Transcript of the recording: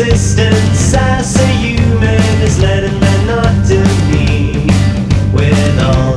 existence. As a human is letting men not to be. With all